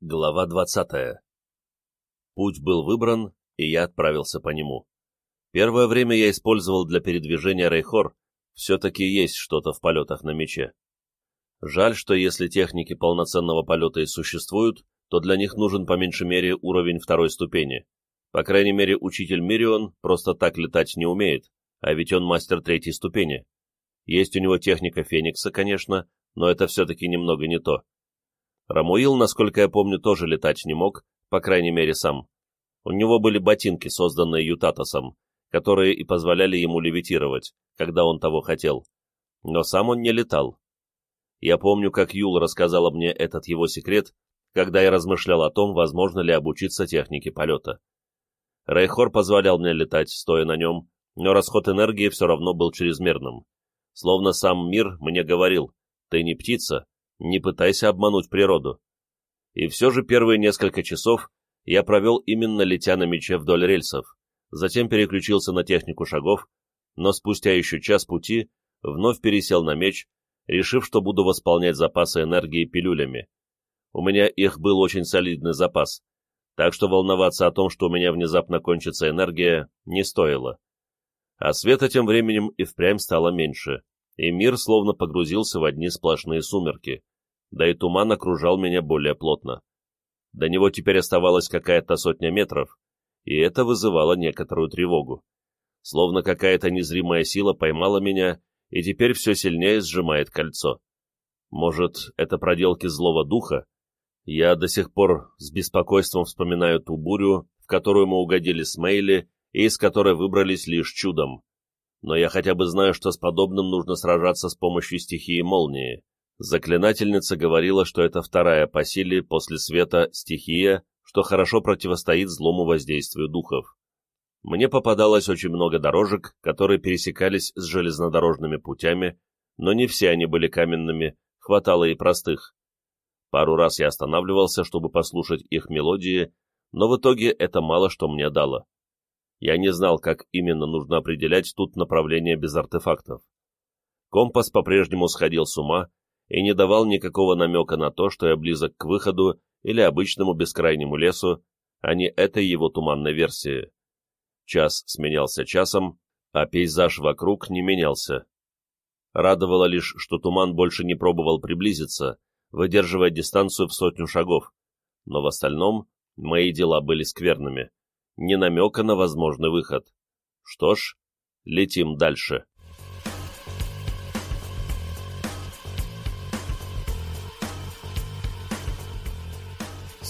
Глава 20. Путь был выбран, и я отправился по нему. Первое время я использовал для передвижения Рейхор, все-таки есть что-то в полетах на мече. Жаль, что если техники полноценного полета и существуют, то для них нужен по меньшей мере уровень второй ступени. По крайней мере, учитель Мирион просто так летать не умеет, а ведь он мастер третьей ступени. Есть у него техника Феникса, конечно, но это все-таки немного не то. Рамуил, насколько я помню, тоже летать не мог, по крайней мере сам. У него были ботинки, созданные Ютатосом, которые и позволяли ему левитировать, когда он того хотел. Но сам он не летал. Я помню, как Юл рассказала мне этот его секрет, когда я размышлял о том, возможно ли обучиться технике полета. Рейхор позволял мне летать, стоя на нем, но расход энергии все равно был чрезмерным. Словно сам мир мне говорил, ты не птица, не пытайся обмануть природу. И все же первые несколько часов я провел именно летя на мече вдоль рельсов, затем переключился на технику шагов, но спустя еще час пути вновь пересел на меч, решив, что буду восполнять запасы энергии пилюлями. У меня их был очень солидный запас, так что волноваться о том, что у меня внезапно кончится энергия, не стоило. А света тем временем и впрямь стало меньше, и мир словно погрузился в одни сплошные сумерки да и туман окружал меня более плотно. До него теперь оставалась какая-то сотня метров, и это вызывало некоторую тревогу. Словно какая-то незримая сила поймала меня и теперь все сильнее сжимает кольцо. Может, это проделки злого духа? Я до сих пор с беспокойством вспоминаю ту бурю, в которую мы угодили с Мейли и из которой выбрались лишь чудом. Но я хотя бы знаю, что с подобным нужно сражаться с помощью стихии молнии. Заклинательница говорила, что это вторая по силе после света стихия, что хорошо противостоит злому воздействию духов. Мне попадалось очень много дорожек, которые пересекались с железнодорожными путями, но не все они были каменными, хватало и простых. Пару раз я останавливался, чтобы послушать их мелодии, но в итоге это мало что мне дало. Я не знал, как именно нужно определять тут направление без артефактов. Компас по-прежнему сходил с ума, и не давал никакого намека на то, что я близок к выходу или обычному бескрайнему лесу, а не этой его туманной версии. Час сменялся часом, а пейзаж вокруг не менялся. Радовало лишь, что туман больше не пробовал приблизиться, выдерживая дистанцию в сотню шагов, но в остальном мои дела были скверными, ни намека на возможный выход. Что ж, летим дальше.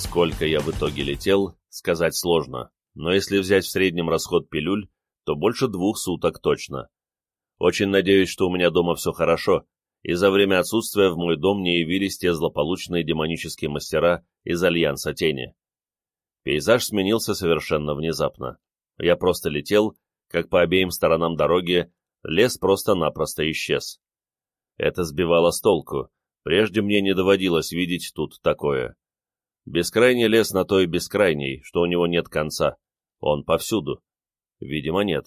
Сколько я в итоге летел, сказать сложно, но если взять в среднем расход пилюль, то больше двух суток точно. Очень надеюсь, что у меня дома все хорошо, и за время отсутствия в мой дом не явились те злополучные демонические мастера из Альянса Тени. Пейзаж сменился совершенно внезапно. Я просто летел, как по обеим сторонам дороги, лес просто-напросто исчез. Это сбивало с толку, прежде мне не доводилось видеть тут такое. Бескрайний лес на то и бескрайний, что у него нет конца. Он повсюду. Видимо, нет.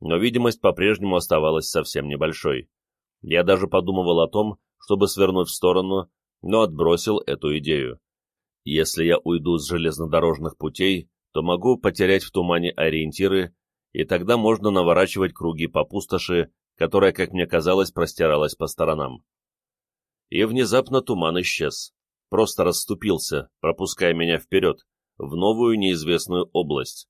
Но видимость по-прежнему оставалась совсем небольшой. Я даже подумывал о том, чтобы свернуть в сторону, но отбросил эту идею. Если я уйду с железнодорожных путей, то могу потерять в тумане ориентиры, и тогда можно наворачивать круги по пустоши, которая, как мне казалось, простиралась по сторонам. И внезапно туман исчез просто расступился, пропуская меня вперед, в новую неизвестную область.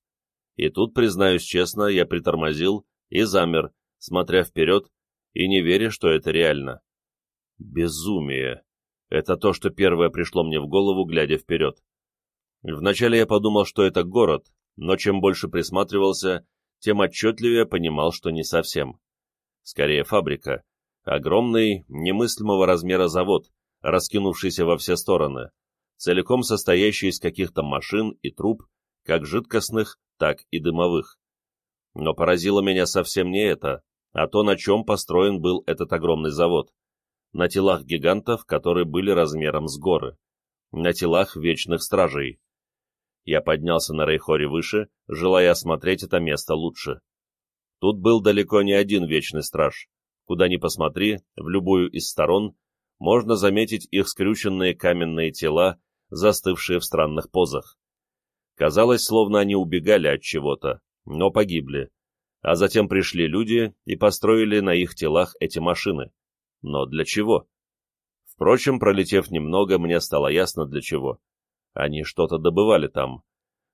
И тут, признаюсь честно, я притормозил и замер, смотря вперед и не веря, что это реально. Безумие. Это то, что первое пришло мне в голову, глядя вперед. Вначале я подумал, что это город, но чем больше присматривался, тем отчетливее понимал, что не совсем. Скорее фабрика. Огромный, немыслимого размера завод, раскинувшийся во все стороны, целиком состоящий из каких-то машин и труб, как жидкостных, так и дымовых. Но поразило меня совсем не это, а то, на чем построен был этот огромный завод. На телах гигантов, которые были размером с горы. На телах вечных стражей. Я поднялся на Рейхоре выше, желая осмотреть это место лучше. Тут был далеко не один вечный страж. Куда ни посмотри, в любую из сторон, можно заметить их скрюченные каменные тела, застывшие в странных позах. Казалось, словно они убегали от чего-то, но погибли. А затем пришли люди и построили на их телах эти машины. Но для чего? Впрочем, пролетев немного, мне стало ясно для чего. Они что-то добывали там.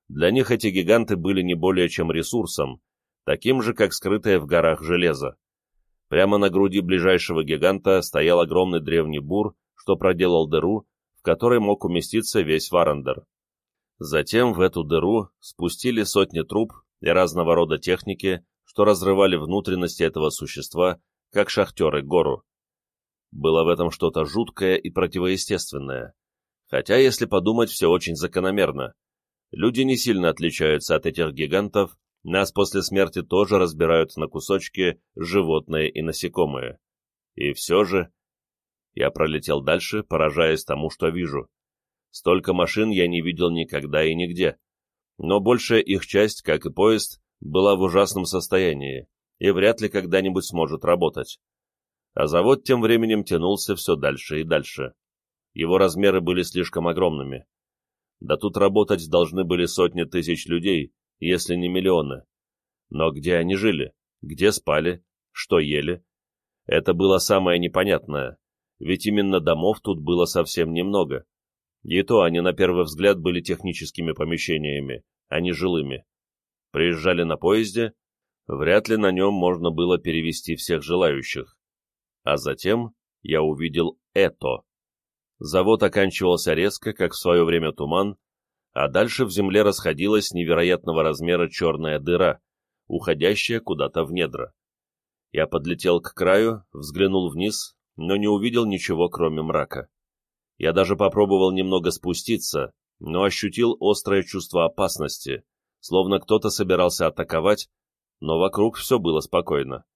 Для них эти гиганты были не более чем ресурсом, таким же, как скрытое в горах железо. Прямо на груди ближайшего гиганта стоял огромный древний бур, что проделал дыру, в которой мог уместиться весь Варандер. Затем в эту дыру спустили сотни труб и разного рода техники, что разрывали внутренности этого существа, как шахтеры гору. Было в этом что-то жуткое и противоестественное. Хотя, если подумать, все очень закономерно. Люди не сильно отличаются от этих гигантов, нас после смерти тоже разбирают на кусочки животные и насекомые. И все же... Я пролетел дальше, поражаясь тому, что вижу. Столько машин я не видел никогда и нигде. Но большая их часть, как и поезд, была в ужасном состоянии и вряд ли когда-нибудь сможет работать. А завод тем временем тянулся все дальше и дальше. Его размеры были слишком огромными. Да тут работать должны были сотни тысяч людей, если не миллионы. Но где они жили? Где спали? Что ели? Это было самое непонятное, ведь именно домов тут было совсем немного. И то они на первый взгляд были техническими помещениями, а не жилыми. Приезжали на поезде, вряд ли на нем можно было перевести всех желающих. А затем я увидел это. Завод оканчивался резко, как в свое время туман, а дальше в земле расходилась невероятного размера черная дыра, уходящая куда-то в недра. Я подлетел к краю, взглянул вниз, но не увидел ничего, кроме мрака. Я даже попробовал немного спуститься, но ощутил острое чувство опасности, словно кто-то собирался атаковать, но вокруг все было спокойно.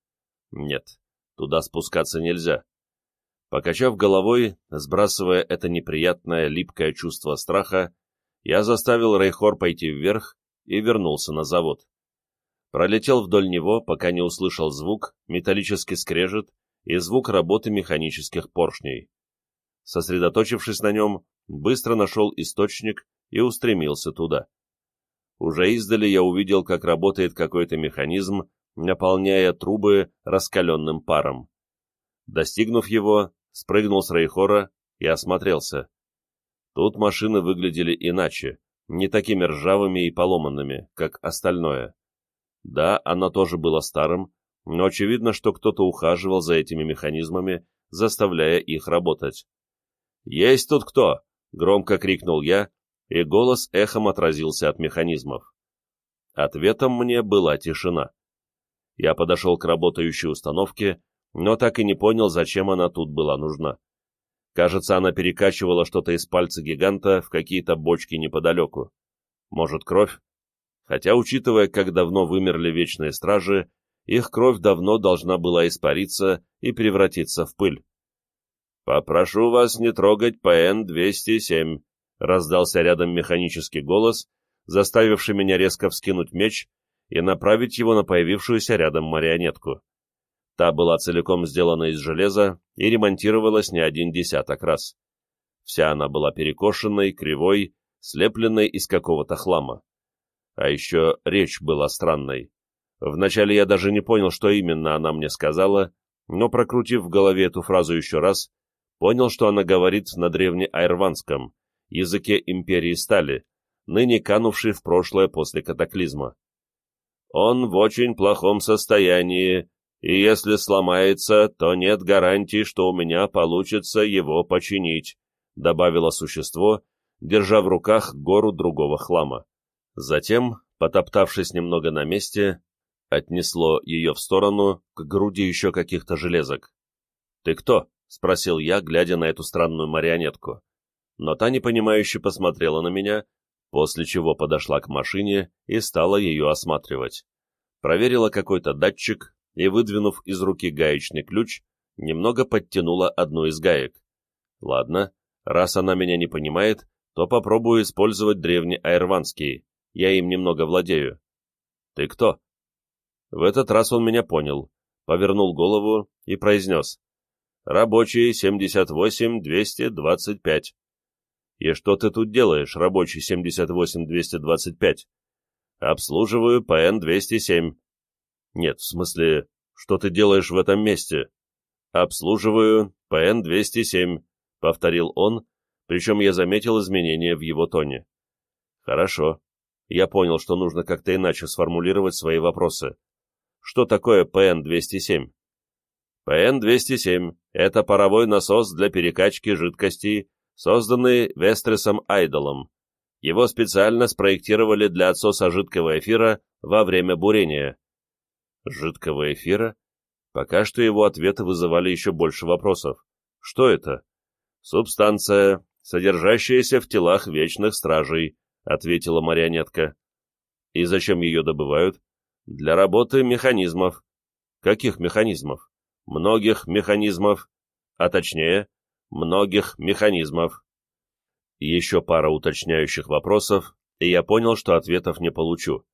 Нет, туда спускаться нельзя. Покачав головой, сбрасывая это неприятное, липкое чувство страха, я заставил Рейхор пойти вверх и вернулся на завод. Пролетел вдоль него, пока не услышал звук, металлический скрежет и звук работы механических поршней. Сосредоточившись на нем, быстро нашел источник и устремился туда. Уже издали я увидел, как работает какой-то механизм, наполняя трубы раскаленным паром. Достигнув его, спрыгнул с Рейхора и осмотрелся. Тут машины выглядели иначе, не такими ржавыми и поломанными, как остальное. Да, оно тоже было старым, но очевидно, что кто-то ухаживал за этими механизмами, заставляя их работать. «Есть тут кто?» — громко крикнул я, и голос эхом отразился от механизмов. Ответом мне была тишина. Я подошел к работающей установке, но так и не понял, зачем она тут была нужна. Кажется, она перекачивала что-то из пальца гиганта в какие-то бочки неподалеку. Может, кровь? Хотя, учитывая, как давно вымерли Вечные Стражи, их кровь давно должна была испариться и превратиться в пыль. «Попрошу вас не трогать ПН-207», — раздался рядом механический голос, заставивший меня резко вскинуть меч и направить его на появившуюся рядом марионетку. Та была целиком сделана из железа и ремонтировалась не один десяток раз. Вся она была перекошенной, кривой, слепленной из какого-то хлама. А еще речь была странной. Вначале я даже не понял, что именно она мне сказала, но, прокрутив в голове эту фразу еще раз, понял, что она говорит на древнеайрванском, языке империи стали, ныне канувшей в прошлое после катаклизма. Он в очень плохом состоянии, и если сломается, то нет гарантии, что у меня получится его починить, добавило существо, держа в руках гору другого хлама. Затем, потоптавшись немного на месте, отнесло ее в сторону к груди еще каких-то железок. «Ты кто?» — спросил я, глядя на эту странную марионетку. Но та непонимающе посмотрела на меня, после чего подошла к машине и стала ее осматривать. Проверила какой-то датчик и, выдвинув из руки гаечный ключ, немного подтянула одну из гаек. Ладно, раз она меня не понимает, то попробую использовать древний айрванский, я им немного владею. Ты кто? В этот раз он меня понял, повернул голову и произнес. Рабочий 78-225. «И что ты тут делаешь, рабочий 78225?» «Обслуживаю ПН-207». «Нет, в смысле, что ты делаешь в этом месте?» «Обслуживаю ПН-207», — повторил он, причем я заметил изменения в его тоне. «Хорошо. Я понял, что нужно как-то иначе сформулировать свои вопросы. Что такое ПН-207?» ПН-207 – это паровой насос для перекачки жидкостей, созданный Вестресом Айдолом. Его специально спроектировали для отсоса жидкого эфира во время бурения. Жидкого эфира? Пока что его ответы вызывали еще больше вопросов. Что это? Субстанция, содержащаяся в телах вечных стражей, ответила марионетка. И зачем ее добывают? Для работы механизмов. Каких механизмов? многих механизмов, а точнее, многих механизмов. Еще пара уточняющих вопросов, и я понял, что ответов не получу.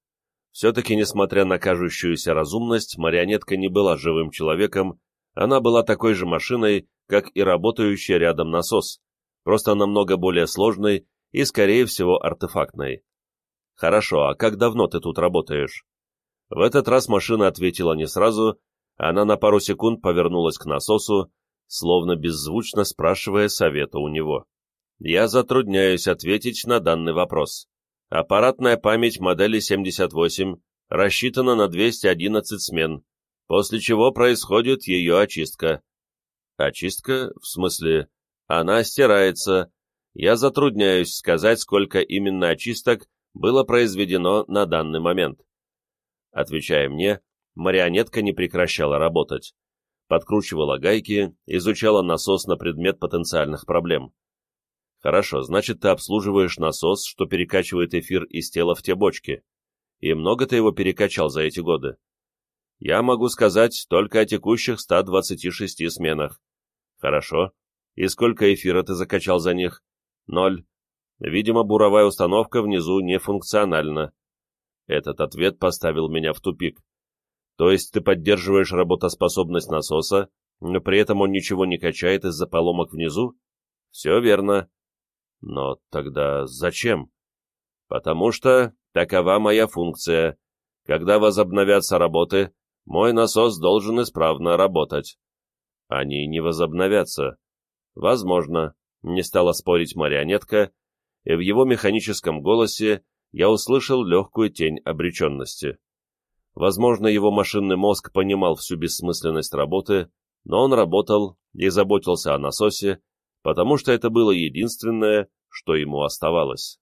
Все-таки, несмотря на кажущуюся разумность, марионетка не была живым человеком, она была такой же машиной, как и работающий рядом насос, просто намного более сложной и, скорее всего, артефактной. «Хорошо, а как давно ты тут работаешь?» В этот раз машина ответила не сразу, она на пару секунд повернулась к насосу, словно беззвучно спрашивая совета у него. Я затрудняюсь ответить на данный вопрос. Аппаратная память модели 78 рассчитана на 211 смен, после чего происходит ее очистка. Очистка? В смысле, она стирается. Я затрудняюсь сказать, сколько именно очисток было произведено на данный момент. Отвечая мне, марионетка не прекращала работать. Подкручивала гайки, изучала насос на предмет потенциальных проблем. Хорошо, значит, ты обслуживаешь насос, что перекачивает эфир из тела в те бочки. И много ты его перекачал за эти годы? Я могу сказать только о текущих 126 сменах. Хорошо. И сколько эфира ты закачал за них? Ноль. Видимо, буровая установка внизу нефункциональна. Этот ответ поставил меня в тупик. То есть ты поддерживаешь работоспособность насоса, но при этом он ничего не качает из-за поломок внизу? Все верно. Но тогда зачем? Потому что такова моя функция. Когда возобновятся работы, мой насос должен исправно работать. Они не возобновятся. Возможно, не стала спорить марионетка, и в его механическом голосе я услышал легкую тень обреченности. Возможно, его машинный мозг понимал всю бессмысленность работы, но он работал и заботился о насосе, потому что это было единственное, что ему оставалось.